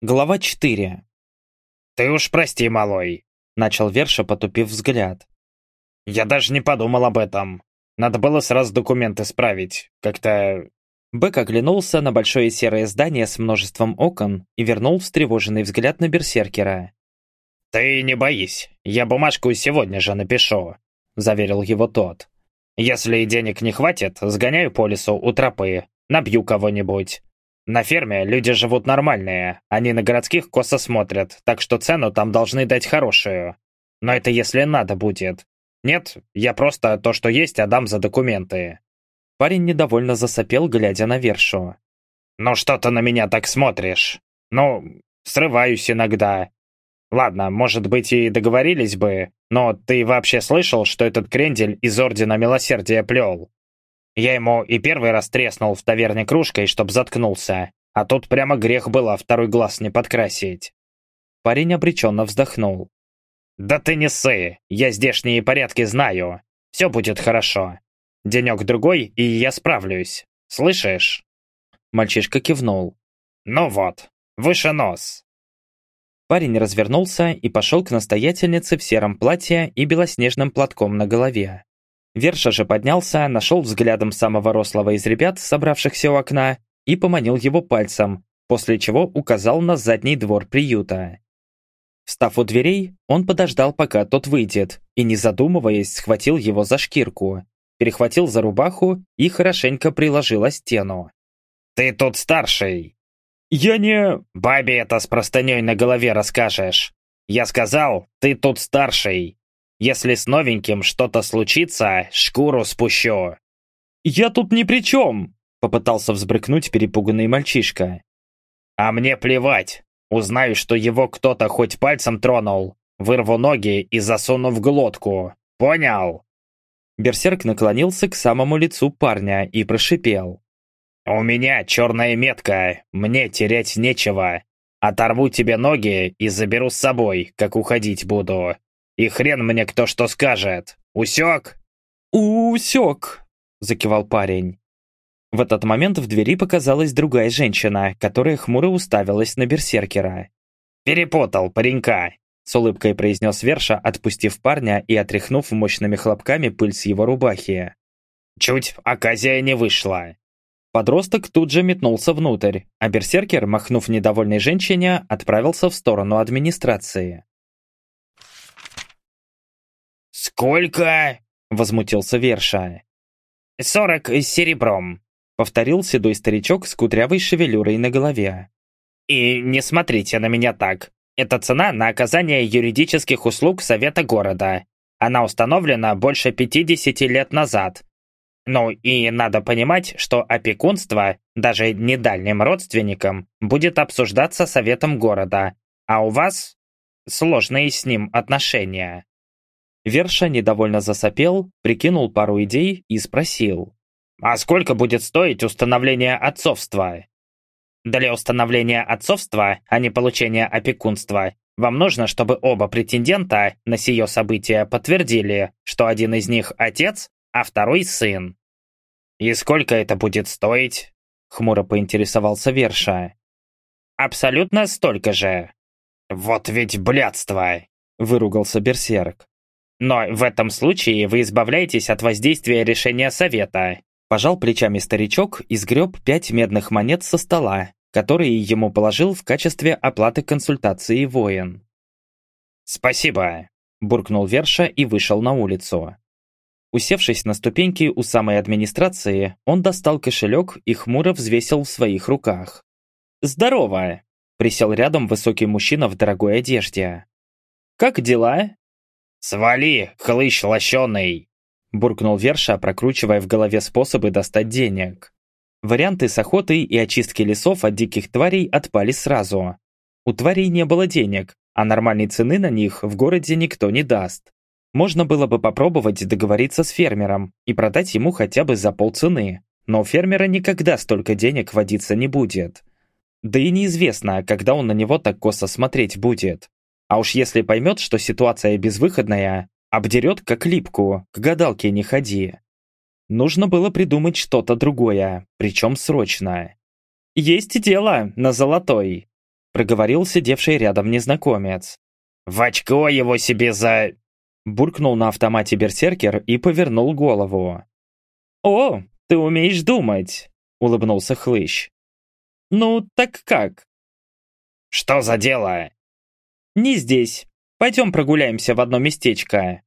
Глава 4. «Ты уж прости, малой», — начал Верша, потупив взгляд. «Я даже не подумал об этом. Надо было сразу документы справить. Как-то...» Бэк оглянулся на большое серое здание с множеством окон и вернул встревоженный взгляд на Берсеркера. «Ты не боись, я бумажку сегодня же напишу», — заверил его тот. «Если денег не хватит, сгоняю по лесу у тропы, набью кого-нибудь. На ферме люди живут нормальные, они на городских косо смотрят, так что цену там должны дать хорошую. Но это если надо будет. Нет, я просто то, что есть, отдам за документы». Парень недовольно засопел, глядя на Вершу. «Ну что ты на меня так смотришь? Ну, срываюсь иногда. Ладно, может быть и договорились бы, но ты вообще слышал, что этот крендель из Ордена Милосердия плел? Я ему и первый раз треснул в таверне кружкой, чтоб заткнулся. А тут прямо грех было второй глаз не подкрасить. Парень обреченно вздохнул. «Да ты не ссы, я здешние порядки знаю. Все будет хорошо. Денек-другой, и я справлюсь. Слышишь?» Мальчишка кивнул. «Ну вот, выше нос». Парень развернулся и пошел к настоятельнице в сером платье и белоснежным платком на голове. Верша же поднялся, нашел взглядом самого рослого из ребят, собравшихся у окна, и поманил его пальцем, после чего указал на задний двор приюта. Встав у дверей, он подождал, пока тот выйдет, и, не задумываясь, схватил его за шкирку, перехватил за рубаху и хорошенько приложил о стену. «Ты тут старший!» «Я не...» «Бабе это с простыней на голове расскажешь!» «Я сказал, ты тут старший!» Если с новеньким что-то случится, шкуру спущу». «Я тут ни при чем!» — попытался взбрыкнуть перепуганный мальчишка. «А мне плевать. Узнаю, что его кто-то хоть пальцем тронул. Вырву ноги и засуну в глотку. Понял?» Берсерк наклонился к самому лицу парня и прошипел. «У меня черная метка, мне терять нечего. Оторву тебе ноги и заберу с собой, как уходить буду. И хрен мне кто что скажет. Усек?» «Усек», — закивал парень. В этот момент в двери показалась другая женщина, которая хмуро уставилась на берсеркера. «Перепутал паренька», — с улыбкой произнес Верша, отпустив парня и отряхнув мощными хлопками пыль с его рубахи. «Чуть оказия не вышла». Подросток тут же метнулся внутрь, а берсеркер, махнув недовольной женщине, отправился в сторону администрации. «Сколько?» — возмутился Верша. «Сорок с серебром», — повторил седой старичок с кудрявой шевелюрой на голове. «И не смотрите на меня так. Это цена на оказание юридических услуг Совета города. Она установлена больше 50 лет назад. Ну и надо понимать, что опекунство, даже недальним родственникам, будет обсуждаться Советом города, а у вас сложные с ним отношения. Верша недовольно засопел, прикинул пару идей и спросил. «А сколько будет стоить установление отцовства?» «Для установления отцовства, а не получения опекунства, вам нужно, чтобы оба претендента на сие событие подтвердили, что один из них отец, а второй сын». «И сколько это будет стоить?» — хмуро поинтересовался Верша. «Абсолютно столько же». «Вот ведь блядство!» — выругался Берсерк. Но в этом случае вы избавляетесь от воздействия решения совета. Пожал плечами старичок и сгреб пять медных монет со стола, которые ему положил в качестве оплаты консультации воин. «Спасибо», – буркнул Верша и вышел на улицу. Усевшись на ступеньки у самой администрации, он достал кошелек и хмуро взвесил в своих руках. «Здорово!» – присел рядом высокий мужчина в дорогой одежде. «Как дела?» «Свали, хлыщ лощеный!» буркнул Верша, прокручивая в голове способы достать денег. Варианты с охотой и очистки лесов от диких тварей отпали сразу. У тварей не было денег, а нормальной цены на них в городе никто не даст. Можно было бы попробовать договориться с фермером и продать ему хотя бы за полцены, но у фермера никогда столько денег водиться не будет. Да и неизвестно, когда он на него так косо смотреть будет. А уж если поймет, что ситуация безвыходная, обдерет как липку, к гадалке не ходи. Нужно было придумать что-то другое, причем срочно. «Есть дело на золотой», проговорил сидевший рядом незнакомец. «В очко его себе за...» Буркнул на автомате берсеркер и повернул голову. «О, ты умеешь думать!» — улыбнулся Хлыщ. «Ну, так как?» «Что за дело?» «Не здесь. Пойдем прогуляемся в одно местечко».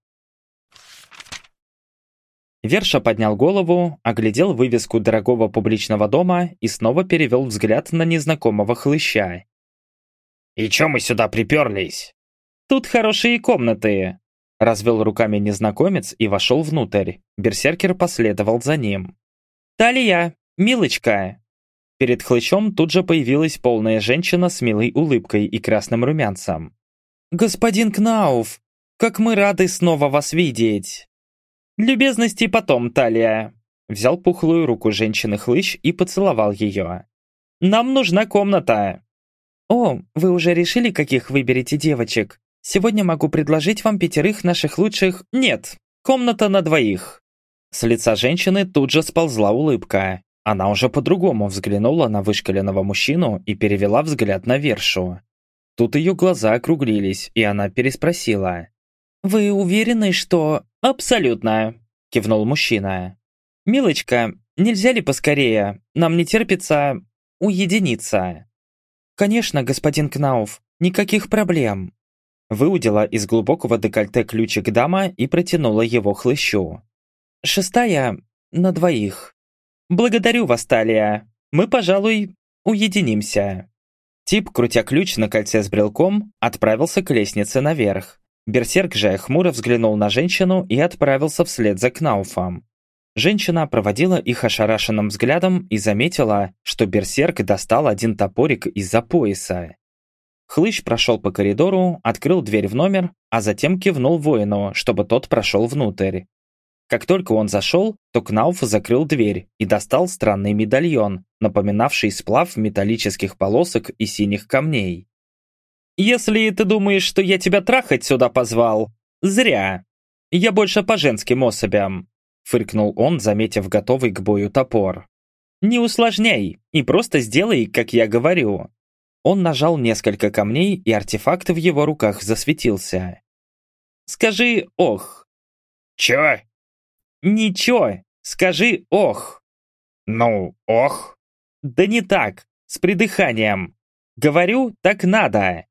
Верша поднял голову, оглядел вывеску дорогого публичного дома и снова перевел взгляд на незнакомого хлыща. «И чё мы сюда приперлись?» «Тут хорошие комнаты», — развел руками незнакомец и вошел внутрь. Берсеркер последовал за ним. «Талия, милочка!» Перед хлычом тут же появилась полная женщина с милой улыбкой и красным румянцем. «Господин Кнауф, как мы рады снова вас видеть!» «Любезности потом, Талия!» Взял пухлую руку женщины хлыщ и поцеловал ее. «Нам нужна комната!» «О, вы уже решили, каких выберете девочек? Сегодня могу предложить вам пятерых наших лучших...» «Нет, комната на двоих!» С лица женщины тут же сползла улыбка. Она уже по-другому взглянула на вышкаленного мужчину и перевела взгляд на Вершу. Тут ее глаза округлились, и она переспросила. «Вы уверены, что...» «Абсолютно», — кивнул мужчина. «Милочка, нельзя ли поскорее? Нам не терпится... уединиться». «Конечно, господин Кнауф, никаких проблем». Выудила из глубокого декольте ключик дама и протянула его хлыщу. «Шестая на двоих. Благодарю вас, Талия. Мы, пожалуй, уединимся». Тип, крутя ключ на кольце с брелком, отправился к лестнице наверх. Берсерк же хмуро взглянул на женщину и отправился вслед за Кнауфом. Женщина проводила их ошарашенным взглядом и заметила, что Берсерк достал один топорик из-за пояса. Хлыщ прошел по коридору, открыл дверь в номер, а затем кивнул воину, чтобы тот прошел внутрь. Как только он зашел, то Кнауф закрыл дверь и достал странный медальон, напоминавший сплав металлических полосок и синих камней. «Если ты думаешь, что я тебя трахать сюда позвал, зря. Я больше по женским особям», — фыркнул он, заметив готовый к бою топор. «Не усложняй и просто сделай, как я говорю». Он нажал несколько камней, и артефакт в его руках засветился. «Скажи «ох». «Чё?» «Ничего, скажи «ох». «Ну, ох». «Да не так, с придыханием. Говорю, так надо».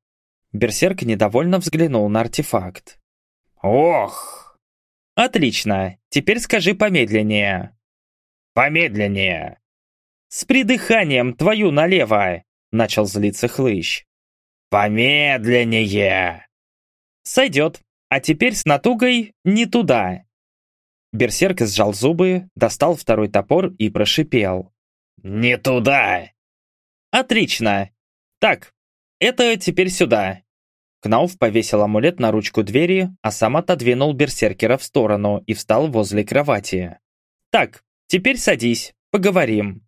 Берсерк недовольно взглянул на артефакт. «Ох!» «Отлично, теперь скажи помедленнее». «Помедленнее». «С придыханием твою налево!» Начал злиться хлыщ. «Помедленнее!» «Сойдет, а теперь с натугой не туда». Берсерк сжал зубы, достал второй топор и прошипел. «Не туда!» «Отлично! Так, это теперь сюда. Кнауф повесил амулет на ручку двери, а сам отодвинул берсеркера в сторону и встал возле кровати. «Так, теперь садись, поговорим».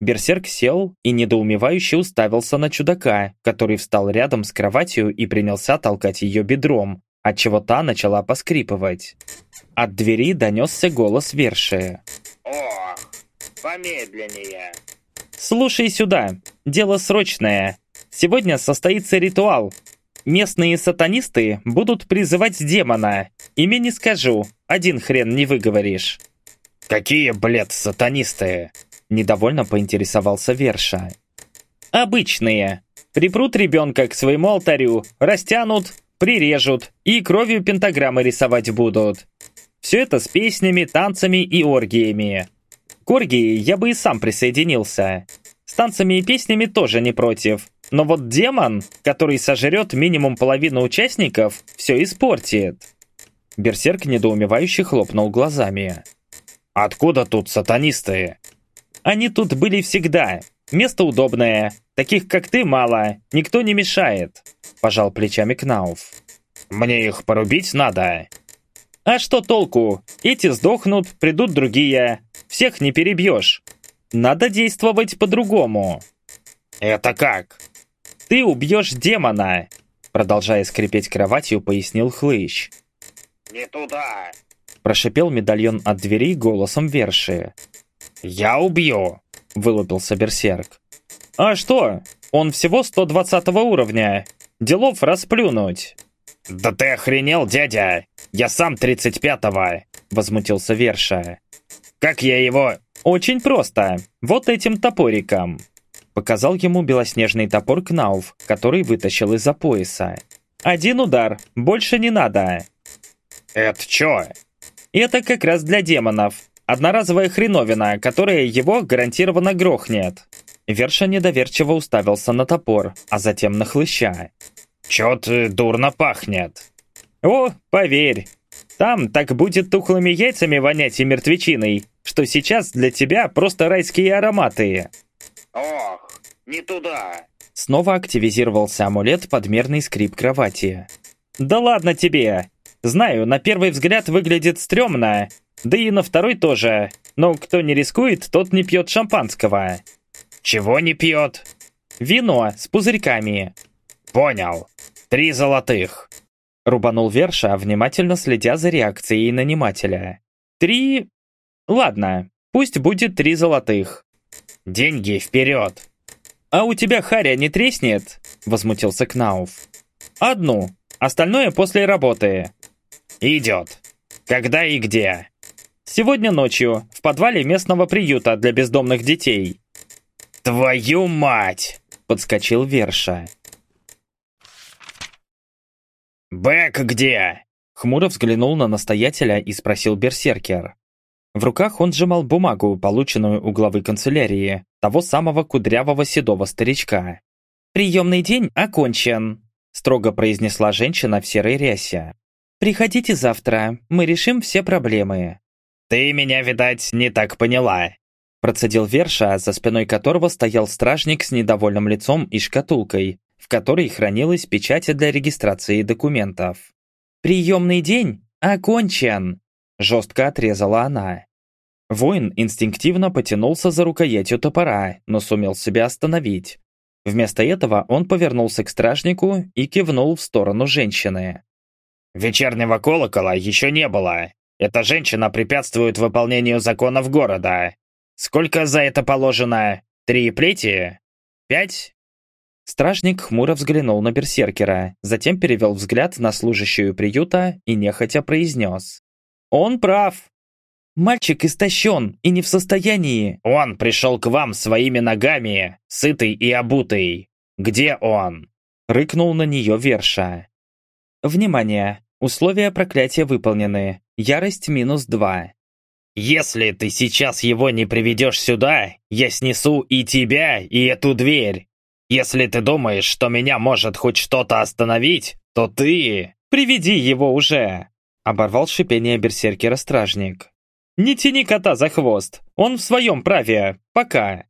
Берсерк сел и недоумевающе уставился на чудака, который встал рядом с кроватью и принялся толкать ее бедром, отчего та начала поскрипывать. От двери донесся голос Верши. «Ох, помедленнее!» «Слушай сюда, дело срочное. Сегодня состоится ритуал. Местные сатанисты будут призывать демона. Имя не скажу, один хрен не выговоришь. Какие, блядь, сатанисты? Недовольно поинтересовался Верша. Обычные. Припрут ребенка к своему алтарю, растянут, прирежут и кровью пентаграммы рисовать будут. Все это с песнями, танцами и оргиями. К оргии я бы и сам присоединился. С танцами и песнями тоже не против. Но вот демон, который сожрет минимум половину участников, все испортит. Берсерк недоумевающе хлопнул глазами. «Откуда тут сатанисты?» «Они тут были всегда. Место удобное. Таких, как ты, мало. Никто не мешает», – пожал плечами Кнауф. «Мне их порубить надо». «А что толку? Эти сдохнут, придут другие. Всех не перебьешь. Надо действовать по-другому». «Это как?» «Ты убьешь демона!» Продолжая скрипеть кроватью, пояснил Хлыщ. «Не туда!» Прошипел медальон от двери голосом Верши. «Я убью!» Вылупился Берсерк. «А что? Он всего 120 уровня. Делов расплюнуть». «Да ты охренел, дядя! Я сам 35-го!» Возмутился Верша. «Как я его...» «Очень просто. Вот этим топориком». Показал ему белоснежный топор Кнауф, который вытащил из-за пояса. «Один удар. Больше не надо». «Это чё?» «Это как раз для демонов. Одноразовая хреновина, которая его гарантированно грохнет». Верша недоверчиво уставился на топор, а затем на хлыща. «Чё-то дурно пахнет». «О, поверь, там так будет тухлыми яйцами вонять и мертвечиной, что сейчас для тебя просто райские ароматы». «Ох, не туда!» Снова активизировался амулет подмерный скрип кровати. «Да ладно тебе! Знаю, на первый взгляд выглядит стрёмно, да и на второй тоже, но кто не рискует, тот не пьет шампанского». «Чего не пьет?» «Вино с пузырьками». «Понял. Три золотых». Рубанул Верша, внимательно следя за реакцией нанимателя. «Три... Ладно, пусть будет три золотых». «Деньги вперед!» «А у тебя харя не треснет?» – возмутился Кнауф. «Одну. Остальное после работы». «Идет. Когда и где?» «Сегодня ночью, в подвале местного приюта для бездомных детей». «Твою мать!» – подскочил Верша. «Бэк где?» Хмуро взглянул на настоятеля и спросил берсеркер. В руках он сжимал бумагу, полученную у главы канцелярии, того самого кудрявого седого старичка. «Приемный день окончен», – строго произнесла женщина в серой рясе. «Приходите завтра, мы решим все проблемы». «Ты меня, видать, не так поняла», – процедил Верша, за спиной которого стоял стражник с недовольным лицом и шкатулкой, в которой хранилась печать для регистрации документов. «Приемный день окончен!» – жестко отрезала она. Воин инстинктивно потянулся за рукоятью топора, но сумел себя остановить. Вместо этого он повернулся к стражнику и кивнул в сторону женщины. «Вечернего колокола еще не было. Эта женщина препятствует выполнению законов города. Сколько за это положено? Три плети? Пять? Стражник хмуро взглянул на берсеркера, затем перевел взгляд на служащую приюта и нехотя произнес. «Он прав. Мальчик истощен и не в состоянии». «Он пришел к вам своими ногами, сытый и обутый. Где он?» Рыкнул на нее Верша. «Внимание! Условия проклятия выполнены. Ярость минус два. «Если ты сейчас его не приведешь сюда, я снесу и тебя, и эту дверь. Если ты думаешь, что меня может хоть что-то остановить, то ты... Приведи его уже!» Оборвал шипение берсеркера-стражник. «Не тяни кота за хвост! Он в своем праве! Пока!»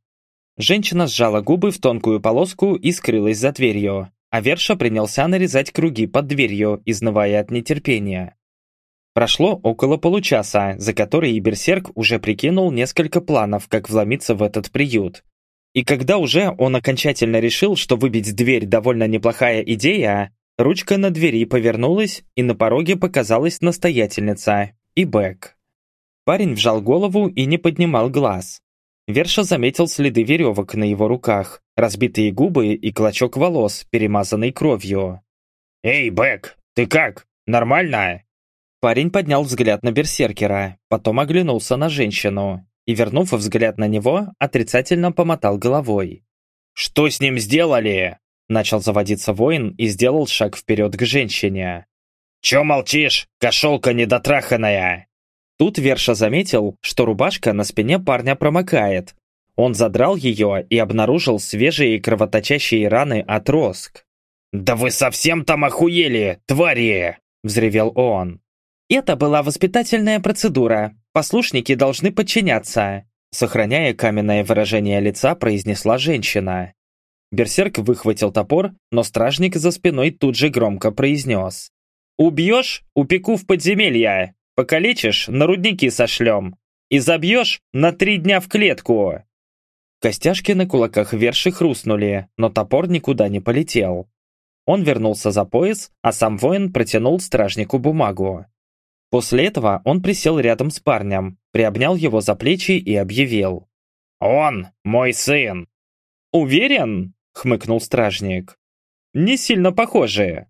Женщина сжала губы в тонкую полоску и скрылась за дверью, а Верша принялся нарезать круги под дверью, изнывая от нетерпения. Прошло около получаса, за который Берсерк уже прикинул несколько планов, как вломиться в этот приют, и когда уже он окончательно решил, что выбить дверь довольно неплохая идея, ручка на двери повернулась, и на пороге показалась настоятельница и Бэк. Парень вжал голову и не поднимал глаз. Верша заметил следы веревок на его руках, разбитые губы и клочок волос, перемазанный кровью. «Эй, Бэк, ты как? Нормально?» Парень поднял взгляд на берсеркера, потом оглянулся на женщину и, вернув взгляд на него, отрицательно помотал головой. «Что с ним сделали?» Начал заводиться воин и сделал шаг вперед к женщине. «Чё молчишь, кошелка недотраханная?» Тут Верша заметил, что рубашка на спине парня промокает. Он задрал ее и обнаружил свежие кровоточащие раны от роск. «Да вы совсем там охуели, твари!» – взревел он. Это была воспитательная процедура. Послушники должны подчиняться. Сохраняя каменное выражение лица, произнесла женщина. Берсерк выхватил топор, но стражник за спиной тут же громко произнес. «Убьешь – упеку в подземелье. Покалечишь – на рудники сошлем. И забьешь – на три дня в клетку». Костяшки на кулаках верши хрустнули, но топор никуда не полетел. Он вернулся за пояс, а сам воин протянул стражнику бумагу. После этого он присел рядом с парнем, приобнял его за плечи и объявил. «Он мой сын!» «Уверен?» — хмыкнул стражник. «Не сильно похожи».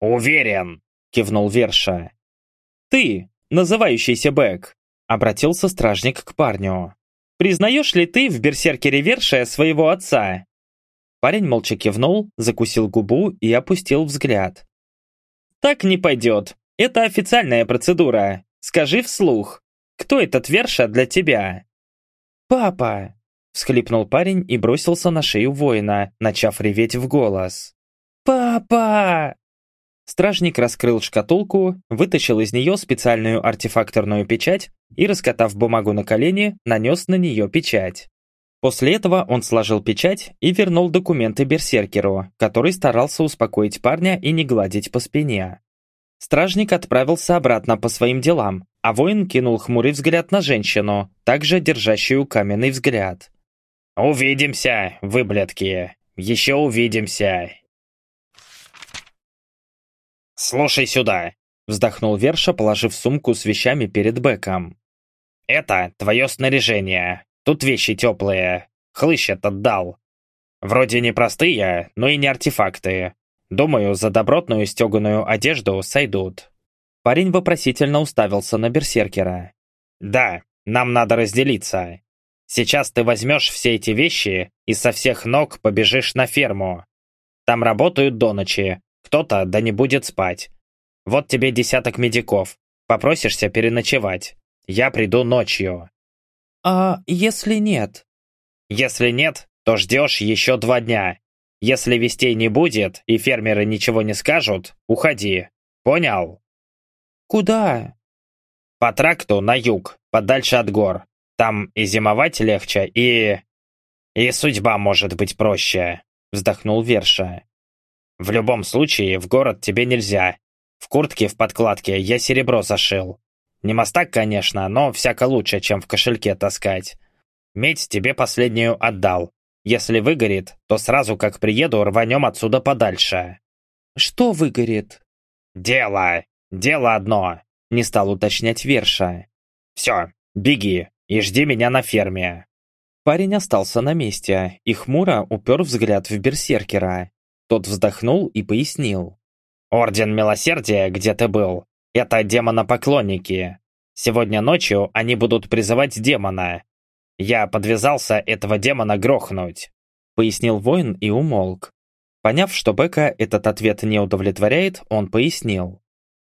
«Уверен!» — кивнул Верша. «Ты, называющийся Бэк», — обратился стражник к парню. «Признаешь ли ты в берсеркере Верша своего отца?» Парень молча кивнул, закусил губу и опустил взгляд. «Так не пойдет. Это официальная процедура. Скажи вслух. Кто этот Верша для тебя?» «Папа!» – всхлипнул парень и бросился на шею воина, начав реветь в голос. «Папа!» Стражник раскрыл шкатулку, вытащил из нее специальную артефакторную печать и, раскатав бумагу на колени, нанес на нее печать. После этого он сложил печать и вернул документы берсеркеру, который старался успокоить парня и не гладить по спине. Стражник отправился обратно по своим делам, а воин кинул хмурый взгляд на женщину, также держащую каменный взгляд. «Увидимся, выблядки! Еще увидимся!» «Слушай сюда!» – вздохнул Верша, положив сумку с вещами перед Беком. «Это твое снаряжение. Тут вещи теплые. Хлыщ этот дал. Вроде не простые, но и не артефакты. Думаю, за добротную стеганую одежду сойдут». Парень вопросительно уставился на берсеркера. «Да, нам надо разделиться. Сейчас ты возьмешь все эти вещи и со всех ног побежишь на ферму. Там работают до ночи, кто-то да не будет спать. Вот тебе десяток медиков. Попросишься переночевать. Я приду ночью». «А если нет?» «Если нет, то ждешь еще два дня. Если вестей не будет и фермеры ничего не скажут, уходи. Понял? Куда? По тракту на юг, подальше от гор. Там и зимовать легче, и... И судьба может быть проще, вздохнул Верша. В любом случае, в город тебе нельзя. В куртке в подкладке я серебро зашил. Не мостак, конечно, но всяко лучше, чем в кошельке таскать. Медь тебе последнюю отдал, если выгорит, то сразу как приеду, рванем отсюда подальше». «Что выгорит?» «Дело! Дело одно!» Не стал уточнять Верша. «Все, беги и жди меня на ферме». Парень остался на месте и хмуро упер взгляд в берсеркера. Тот вздохнул и пояснил. «Орден Милосердия, где ты был, это демонопоклонники. Сегодня ночью они будут призывать демона, я подвязался этого демона грохнуть», — пояснил воин и умолк. Поняв, что Бека этот ответ не удовлетворяет, он пояснил.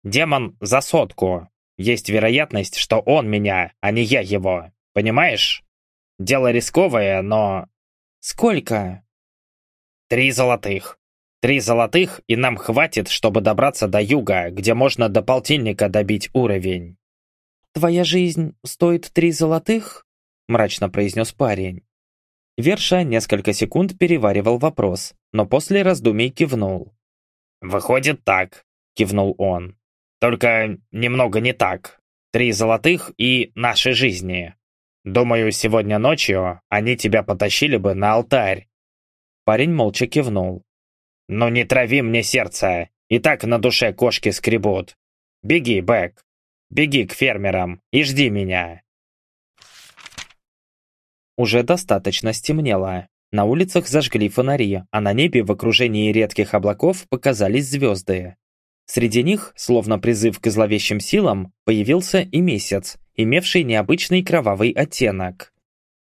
«Демон за сотку. Есть вероятность, что он меня, а не я его. Понимаешь? Дело рисковое, но...» «Сколько?» «Три золотых. Три золотых, и нам хватит, чтобы добраться до юга, где можно до полтинника добить уровень». «Твоя жизнь стоит три золотых?» Мрачно произнес парень. Верша несколько секунд переваривал вопрос, но после раздумий кивнул. «Выходит так», — кивнул он. «Только немного не так. Три золотых и наши жизни. Думаю, сегодня ночью они тебя потащили бы на алтарь». Парень молча кивнул. «Ну не трави мне сердце, и так на душе кошки скребут. Беги, Бэк, беги к фермерам и жди меня». Уже достаточно стемнело. На улицах зажгли фонари, а на небе в окружении редких облаков показались звезды. Среди них, словно призыв к зловещим силам, появился и месяц, имевший необычный кровавый оттенок.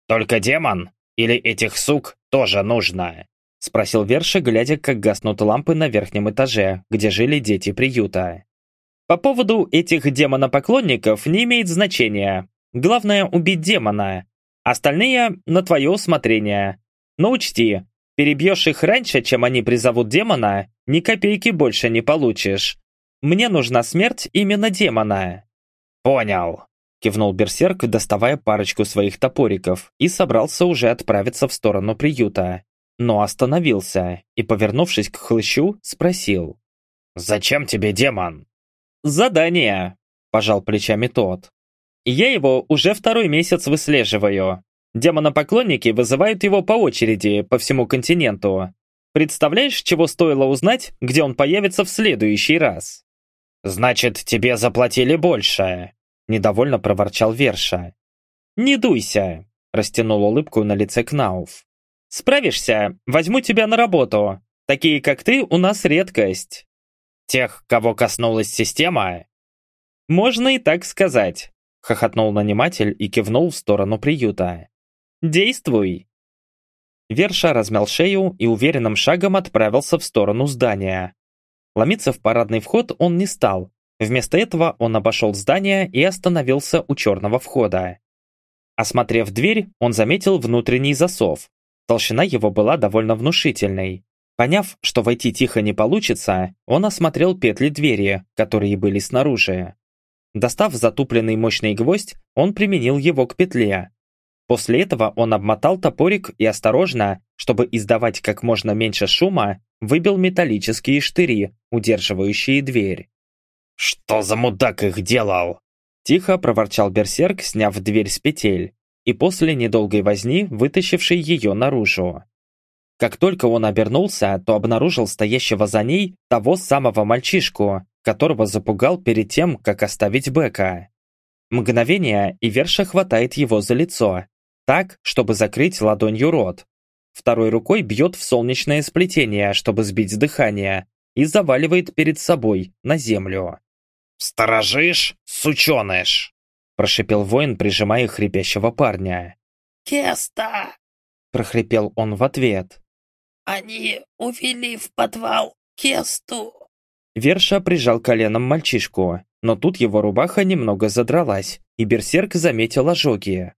«Только демон? Или этих сук тоже нужно?» Спросил Верша, глядя, как гаснут лампы на верхнем этаже, где жили дети приюта. «По поводу этих демонопоклонников не имеет значения. Главное убить демона, Остальные на твое усмотрение. Но учти, перебьешь их раньше, чем они призовут демона, ни копейки больше не получишь. Мне нужна смерть именно демона». «Понял», — кивнул Берсерк, доставая парочку своих топориков, и собрался уже отправиться в сторону приюта. Но остановился и, повернувшись к хлыщу, спросил. «Зачем тебе демон?» «Задание», – пожал плечами тот. Я его уже второй месяц выслеживаю. Демонопоклонники вызывают его по очереди по всему континенту. Представляешь, чего стоило узнать, где он появится в следующий раз? «Значит, тебе заплатили больше», – недовольно проворчал Верша. «Не дуйся», – растянул улыбку на лице Кнауф. Справишься, возьму тебя на работу. Такие, как ты, у нас редкость. Тех, кого коснулась система? Можно и так сказать, хохотнул наниматель и кивнул в сторону приюта. Действуй. Верша размял шею и уверенным шагом отправился в сторону здания. Ломиться в парадный вход он не стал. Вместо этого он обошел здание и остановился у черного входа. Осмотрев дверь, он заметил внутренний засов. Толщина его была довольно внушительной. Поняв, что войти тихо не получится, он осмотрел петли двери, которые были снаружи. Достав затупленный мощный гвоздь, он применил его к петле. После этого он обмотал топорик и осторожно, чтобы издавать как можно меньше шума, выбил металлические штыри, удерживающие дверь. «Что за мудак их делал?» Тихо проворчал берсерк, сняв дверь с петель и после недолгой возни вытащивший ее наружу. Как только он обернулся, то обнаружил стоящего за ней того самого мальчишку, которого запугал перед тем, как оставить Бека. Мгновение, и Верша хватает его за лицо, так, чтобы закрыть ладонью рот. Второй рукой бьет в солнечное сплетение, чтобы сбить дыхание, и заваливает перед собой на землю. «Сторожишь, сученыш!» прошипел воин, прижимая хрипящего парня. «Кеста!» – прохрипел он в ответ. «Они увели в подвал Кесту!» Верша прижал коленом мальчишку, но тут его рубаха немного задралась, и берсерк заметил ожоги.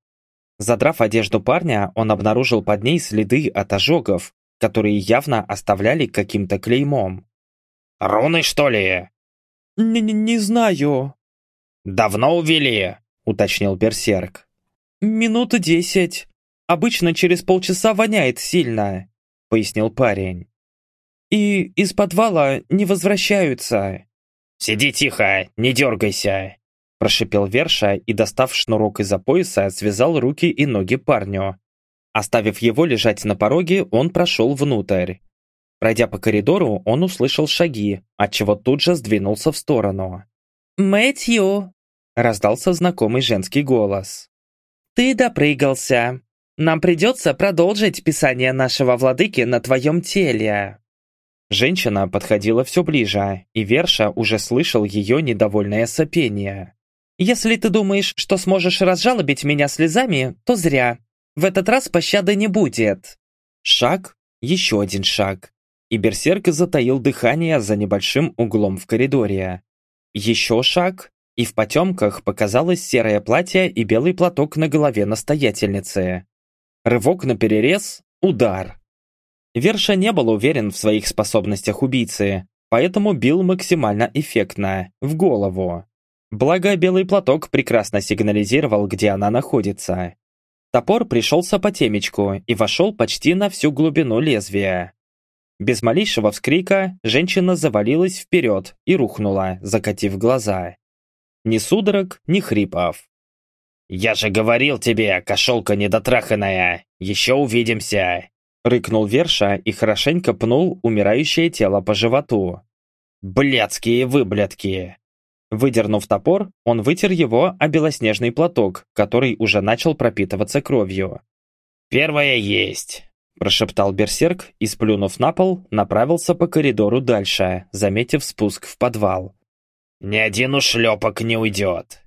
Задрав одежду парня, он обнаружил под ней следы от ожогов, которые явно оставляли каким-то клеймом. «Руны, что ли?» «Не, -не, «Не знаю». «Давно увели?» уточнил Берсерк. «Минуты десять. Обычно через полчаса воняет сильно», — пояснил парень. «И из подвала не возвращаются». «Сиди тихо, не дергайся», — прошипел Верша и, достав шнурок из-за пояса, связал руки и ноги парню. Оставив его лежать на пороге, он прошел внутрь. Пройдя по коридору, он услышал шаги, отчего тут же сдвинулся в сторону. «Мэтью!» раздался знакомый женский голос. «Ты допрыгался. Нам придется продолжить писание нашего владыки на твоем теле». Женщина подходила все ближе, и Верша уже слышал ее недовольное сопение. «Если ты думаешь, что сможешь разжалобить меня слезами, то зря. В этот раз пощады не будет». Шаг, еще один шаг. И берсерк затаил дыхание за небольшим углом в коридоре. Еще шаг, и в потемках показалось серое платье и белый платок на голове настоятельницы. Рывок на перерез, удар. Верша не был уверен в своих способностях убийцы, поэтому бил максимально эффектно, в голову. Благо, белый платок прекрасно сигнализировал, где она находится. Топор пришелся по темечку и вошел почти на всю глубину лезвия. Без малейшего вскрика женщина завалилась вперед и рухнула, закатив глаза. Ни судорог, ни хрипов. «Я же говорил тебе, кошелка недотраханная! Еще увидимся!» Рыкнул Верша и хорошенько пнул умирающее тело по животу. «Блядские выблядки!» Выдернув топор, он вытер его о белоснежный платок, который уже начал пропитываться кровью. «Первое есть!» Прошептал берсерк и, сплюнув на пол, направился по коридору дальше, заметив спуск в подвал. Ни один ушлепок не уйдет.